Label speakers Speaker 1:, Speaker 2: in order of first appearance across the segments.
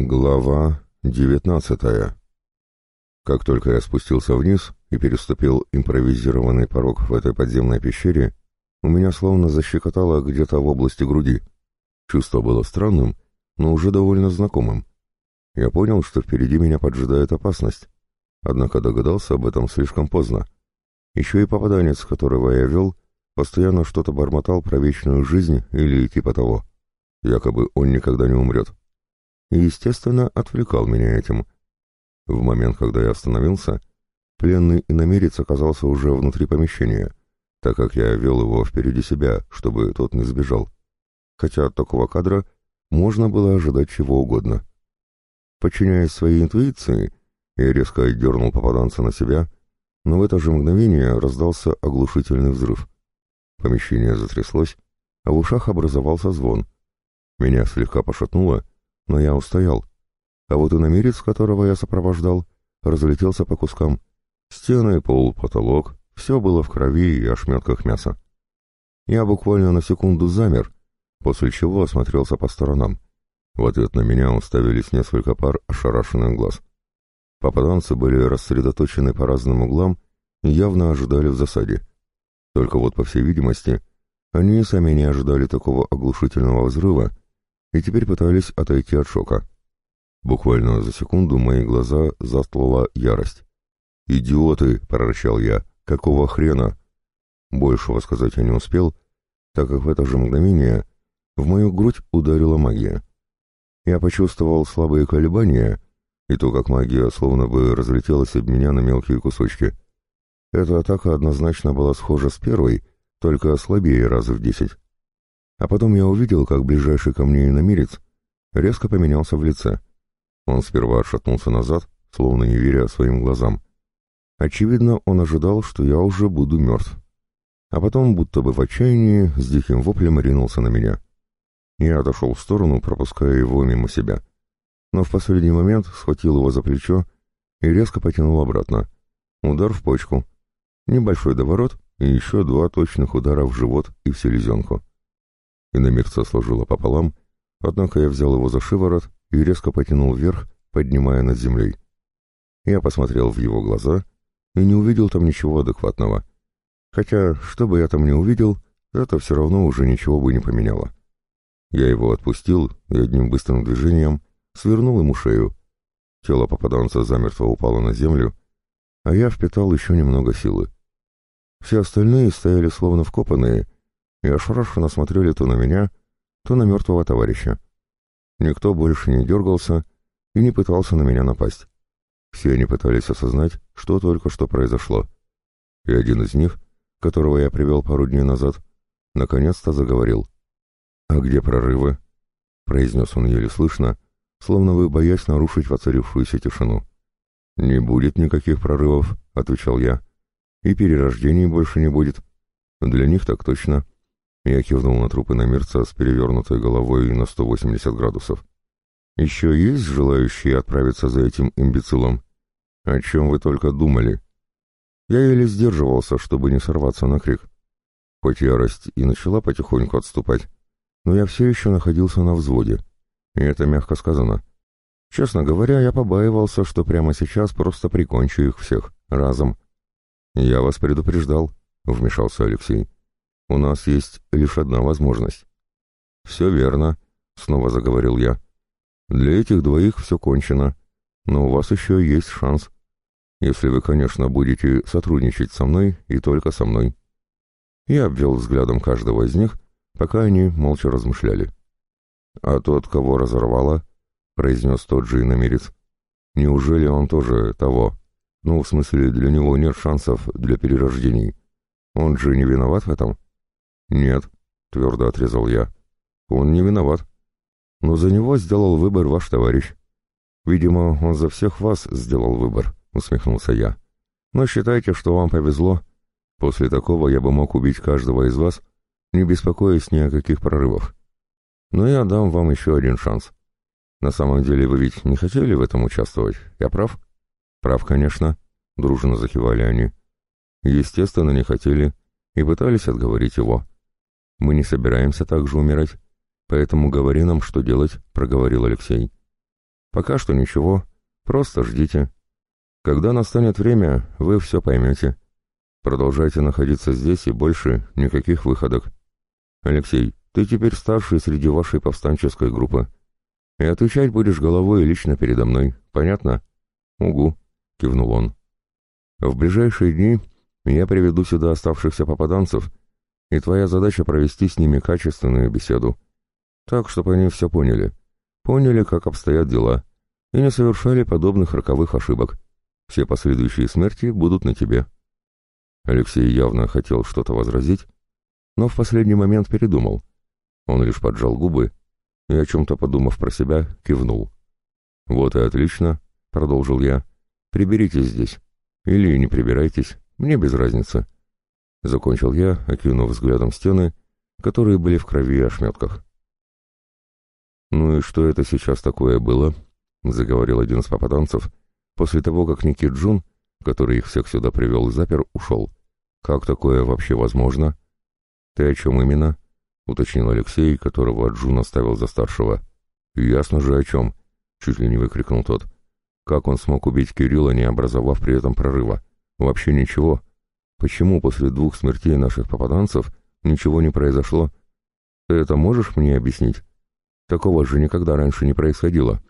Speaker 1: Глава девятнадцатая. Как только я спустился вниз и переступил импровизированный порог в этой подземной пещере, у меня словно защекотало где-то в области груди. Чувство было странным, но уже довольно знакомым. Я понял, что впереди меня поджидает опасность, однако догадался об этом слишком поздно. Еще и попаданец, которого я вел, постоянно что-то бормотал про вечную жизнь или типа того. Якобы он никогда не умрет и, естественно, отвлекал меня этим. В момент, когда я остановился, пленный иномерец оказался уже внутри помещения, так как я вел его впереди себя, чтобы тот не сбежал. Хотя от такого кадра можно было ожидать чего угодно. Подчиняясь своей интуиции, я резко отдернул попаданца на себя, но в это же мгновение раздался оглушительный взрыв. Помещение затряслось, а в ушах образовался звон. Меня слегка пошатнуло, но я устоял. А вот и намерец, которого я сопровождал, разлетелся по кускам. Стены, пол, потолок — все было в крови и ошметках мяса. Я буквально на секунду замер, после чего осмотрелся по сторонам. В ответ на меня уставились несколько пар ошарашенных глаз. Попаданцы были рассредоточены по разным углам и явно ожидали в засаде. Только вот, по всей видимости, они сами не ожидали такого оглушительного взрыва и теперь пытались отойти от шока. Буквально за секунду мои глаза застлала ярость. «Идиоты!» — прорычал я. «Какого хрена?» Большего сказать я не успел, так как в это же мгновение в мою грудь ударила магия. Я почувствовал слабые колебания и то, как магия словно бы разлетелась об меня на мелкие кусочки. Эта атака однозначно была схожа с первой, только слабее раза в десять. А потом я увидел, как ближайший ко мне иномерец резко поменялся в лице. Он сперва отшатнулся назад, словно не веря своим глазам. Очевидно, он ожидал, что я уже буду мертв. А потом, будто бы в отчаянии, с диким воплем ринулся на меня. Я отошел в сторону, пропуская его мимо себя. Но в последний момент схватил его за плечо и резко потянул обратно. Удар в почку. Небольшой доворот и еще два точных удара в живот и в селезенку. Иномирца сложила пополам, однако я взял его за шиворот и резко потянул вверх, поднимая над землей. Я посмотрел в его глаза и не увидел там ничего адекватного. Хотя, что бы я там не увидел, это все равно уже ничего бы не поменяло. Я его отпустил и одним быстрым движением свернул ему шею. Тело попаданца замертво упало на землю, а я впитал еще немного силы. Все остальные стояли словно вкопанные — и ошарашенно смотрели то на меня, то на мертвого товарища. Никто больше не дергался и не пытался на меня напасть. Все они пытались осознать, что только что произошло. И один из них, которого я привел пару дней назад, наконец-то заговорил. «А где прорывы?» — произнес он еле слышно, словно вы боясь нарушить воцарившуюся тишину. «Не будет никаких прорывов», — отвечал я. «И перерождений больше не будет. Для них так точно. Я кивнул на трупы намерца с перевернутой головой на 180 градусов. «Еще есть желающие отправиться за этим имбецилом? О чем вы только думали?» Я еле сдерживался, чтобы не сорваться на крик. Хоть ярость и начала потихоньку отступать, но я все еще находился на взводе. И это мягко сказано. Честно говоря, я побаивался, что прямо сейчас просто прикончу их всех, разом. «Я вас предупреждал», — вмешался Алексей. У нас есть лишь одна возможность. Все верно, снова заговорил я. Для этих двоих все кончено, но у вас еще есть шанс. Если вы, конечно, будете сотрудничать со мной и только со мной. Я обвел взглядом каждого из них, пока они молча размышляли. «А тот, кого разорвало?» — произнес тот же иномерец. «Неужели он тоже того? Ну, в смысле, для него нет шансов для перерождений. Он же не виноват в этом?» «Нет», — твердо отрезал я. «Он не виноват. Но за него сделал выбор ваш товарищ. Видимо, он за всех вас сделал выбор», — усмехнулся я. «Но считайте, что вам повезло. После такого я бы мог убить каждого из вас, не беспокоясь ни о каких прорывах. Но я дам вам еще один шанс. На самом деле вы ведь не хотели в этом участвовать, я прав?» «Прав, конечно», — дружно закивали они. «Естественно, не хотели» и пытались отговорить его. Мы не собираемся так же умирать, поэтому говори нам, что делать», — проговорил Алексей. Пока что ничего, просто ждите. Когда настанет время, вы все поймете. Продолжайте находиться здесь и больше никаких выходок. Алексей, ты теперь старший среди вашей повстанческой группы. И отвечать будешь головой лично передо мной, понятно? Угу, кивнул он. В ближайшие дни я приведу сюда оставшихся попаданцев, и твоя задача провести с ними качественную беседу. Так, чтобы они все поняли. Поняли, как обстоят дела, и не совершали подобных роковых ошибок. Все последующие смерти будут на тебе. Алексей явно хотел что-то возразить, но в последний момент передумал. Он лишь поджал губы и, о чем-то подумав про себя, кивнул. «Вот и отлично», — продолжил я. «Приберитесь здесь. Или не прибирайтесь, мне без разницы». Закончил я, окинув взглядом стены, которые были в крови и ошметках. «Ну и что это сейчас такое было?» — заговорил один из попаданцев, после того, как некий Джун, который их всех сюда привел и запер, ушел. «Как такое вообще возможно?» «Ты о чем именно?» — уточнил Алексей, которого Джун оставил за старшего. «Ясно же о чем», — чуть ли не выкрикнул тот. «Как он смог убить Кирилла, не образовав при этом прорыва? Вообще ничего. Почему после двух смертей наших попаданцев ничего не произошло? Ты это можешь мне объяснить? Такого же никогда раньше не происходило».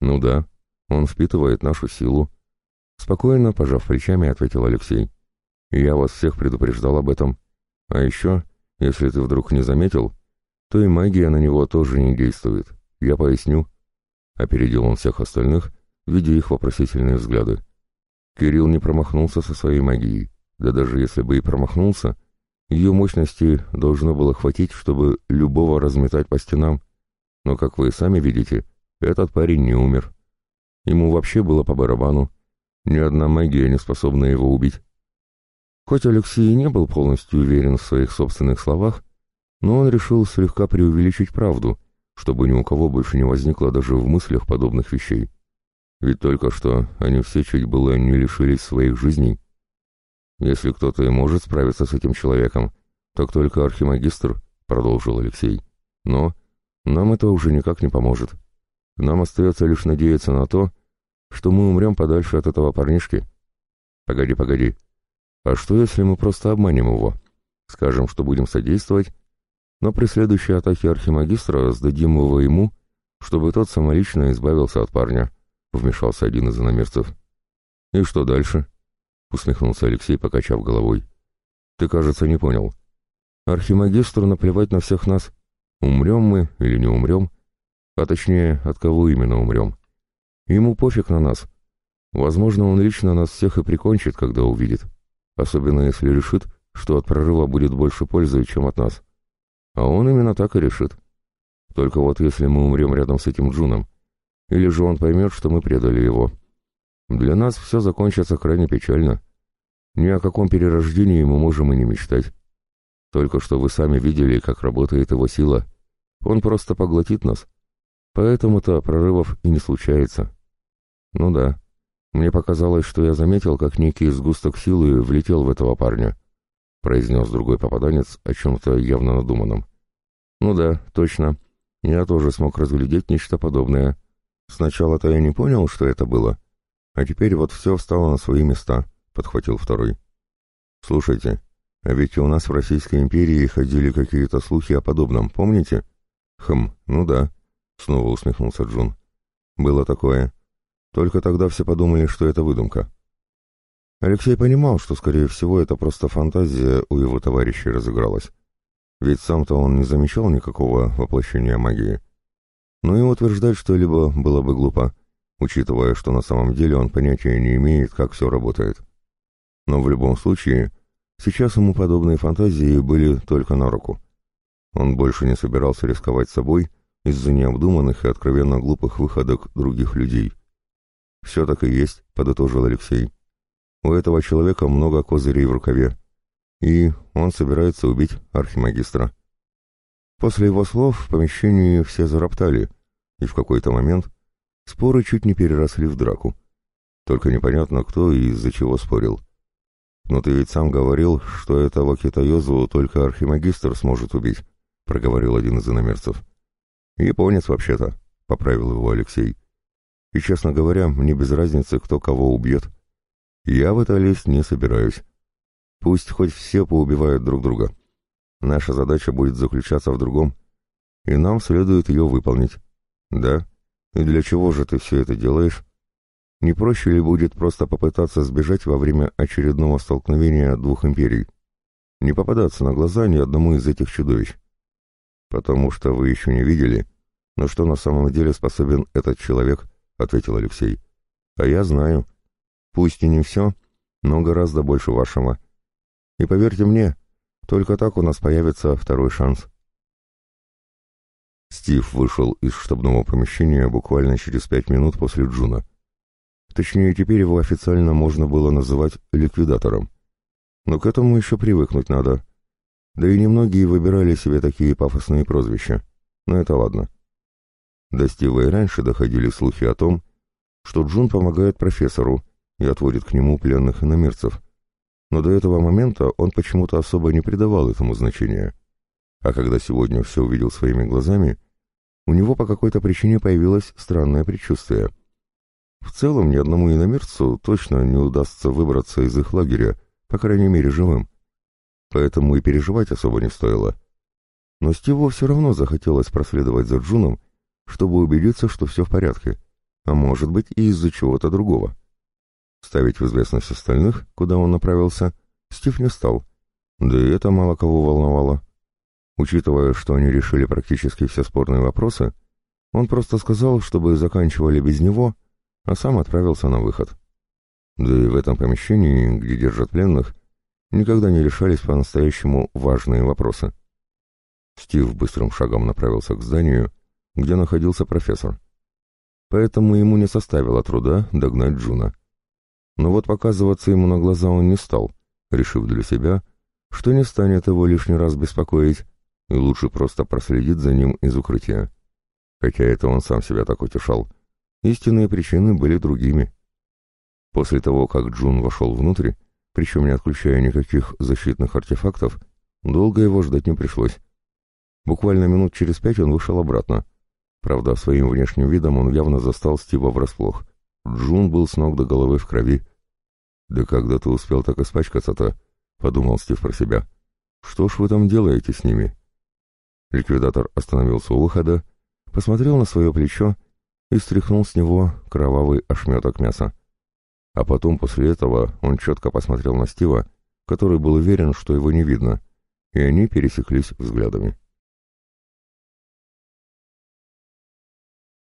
Speaker 1: «Ну да, он впитывает нашу силу». Спокойно, пожав плечами, ответил Алексей. «Я вас всех предупреждал об этом. А еще если ты вдруг не заметил, то и магия на него тоже не действует. Я поясню. Опередил он всех остальных, видя их вопросительные взгляды. Кирилл не промахнулся со своей магией. Да даже если бы и промахнулся, ее мощности должно было хватить, чтобы любого разметать по стенам. Но, как вы сами видите, этот парень не умер. Ему вообще было по барабану. Ни одна магия не способна его убить. Хоть Алексей и не был полностью уверен в своих собственных словах, но он решил слегка преувеличить правду, чтобы ни у кого больше не возникло даже в мыслях подобных вещей. Ведь только что они все чуть было не лишились своих жизней. Если кто-то и может справиться с этим человеком, так только архимагистр, продолжил Алексей. Но нам это уже никак не поможет. Нам остается лишь надеяться на то, что мы умрем подальше от этого парнишки. Погоди, погоди, а что, если мы просто обманем его? Скажем, что будем содействовать, но при следующей атаке архимагистра сдадим его ему, чтобы тот самолично избавился от парня, — вмешался один из иномерцев. «И что дальше?» — усмехнулся Алексей, покачав головой. «Ты, кажется, не понял. Архимагистру наплевать на всех нас. Умрем мы или не умрем, а точнее, от кого именно умрем. Ему пофиг на нас. Возможно, он лично нас всех и прикончит, когда увидит особенно если решит, что от прорыва будет больше пользы, чем от нас. А он именно так и решит. Только вот если мы умрем рядом с этим Джуном, или же он поймет, что мы предали его. Для нас все закончится крайне печально. Ни о каком перерождении мы можем и не мечтать. Только что вы сами видели, как работает его сила. Он просто поглотит нас. Поэтому-то прорывов и не случается. Ну да, мне показалось, что я заметил, как некий сгусток силы влетел в этого парня, произнес другой попаданец о чем-то явно надуманном. Ну да, точно. Я тоже смог разглядеть нечто подобное. Сначала-то я не понял, что это было, а теперь вот все встало на свои места, подхватил второй. Слушайте, а ведь у нас в Российской империи ходили какие-то слухи о подобном, помните? Хм, ну да, снова усмехнулся Джун. Было такое. Только тогда все подумали, что это выдумка. Алексей понимал, что, скорее всего, это просто фантазия у его товарищей разыгралась. Ведь сам-то он не замечал никакого воплощения магии. Но и утверждать что-либо было бы глупо, учитывая, что на самом деле он понятия не имеет, как все работает. Но в любом случае, сейчас ему подобные фантазии были только на руку. Он больше не собирался рисковать собой из-за необдуманных и откровенно глупых выходок других людей. «Все так и есть», — подытожил Алексей. «У этого человека много козырей в рукаве, и он собирается убить архимагистра». После его слов в помещении все зароптали, и в какой-то момент споры чуть не переросли в драку. Только непонятно, кто и из-за чего спорил. «Но ты ведь сам говорил, что этого китаёзу только архимагистр сможет убить», — проговорил один из иномерцев. «Японец, вообще-то», — поправил его Алексей. И, честно говоря, мне без разницы, кто кого убьет. Я в это лезть не собираюсь. Пусть хоть все поубивают друг друга. Наша задача будет заключаться в другом, и нам следует ее выполнить. Да? И для чего же ты все это делаешь? Не проще ли будет просто попытаться сбежать во время очередного столкновения двух империй? Не попадаться на глаза ни одному из этих чудовищ. Потому что вы еще не видели, но что на самом деле способен этот человек, ответил Алексей. А я знаю. Пусть и не все, но гораздо больше вашего. И поверьте мне, только так у нас появится второй шанс. Стив вышел из штабного помещения буквально через пять минут после Джуна. Точнее, теперь его официально можно было называть ликвидатором. Но к этому еще привыкнуть надо. Да и немногие выбирали себе такие пафосные прозвища. Но это ладно. До Стива и раньше доходили слухи о том, что Джун помогает профессору и отводит к нему пленных иномерцев. Но до этого момента он почему-то особо не придавал этому значения. А когда сегодня все увидел своими глазами, у него по какой-то причине появилось странное предчувствие — в целом ни одному иномерцу точно не удастся выбраться из их лагеря, по крайней мере живым. Поэтому и переживать особо не стоило. Но Стиву все равно захотелось проследовать за Джуном, чтобы убедиться, что все в порядке, а может быть и из-за чего-то другого. Ставить в известность остальных, куда он направился, Стив не стал, да и это мало кого волновало. Учитывая, что они решили практически все спорные вопросы, он просто сказал, чтобы заканчивали без него а сам отправился на выход. Да и в этом помещении, где держат пленных, никогда не решались по-настоящему важные вопросы. Стив быстрым шагом направился к зданию, где находился профессор. Поэтому ему не составило труда догнать Джуна. Но вот показываться ему на глаза он не стал, решив для себя, что не станет его лишний раз беспокоить, и лучше просто проследить за ним из укрытия. Хотя это он сам себя так утешал — Истинные причины были другими. После того, как Джун вошел внутрь, причем не отключая никаких защитных артефактов, долго его ждать не пришлось. Буквально минут через пять он вышел обратно. Правда, своим внешним видом он явно застал Стива врасплох. Джун был с ног до головы в крови. «Да когда ты успел так испачкаться-то?» — подумал Стив про себя. «Что ж вы там делаете с ними?» Ликвидатор остановился у выхода, посмотрел на свое плечо и стряхнул с него кровавый ошметок мяса. А потом после этого он четко посмотрел на Стива, который был уверен, что его не видно, и они пересеклись взглядами.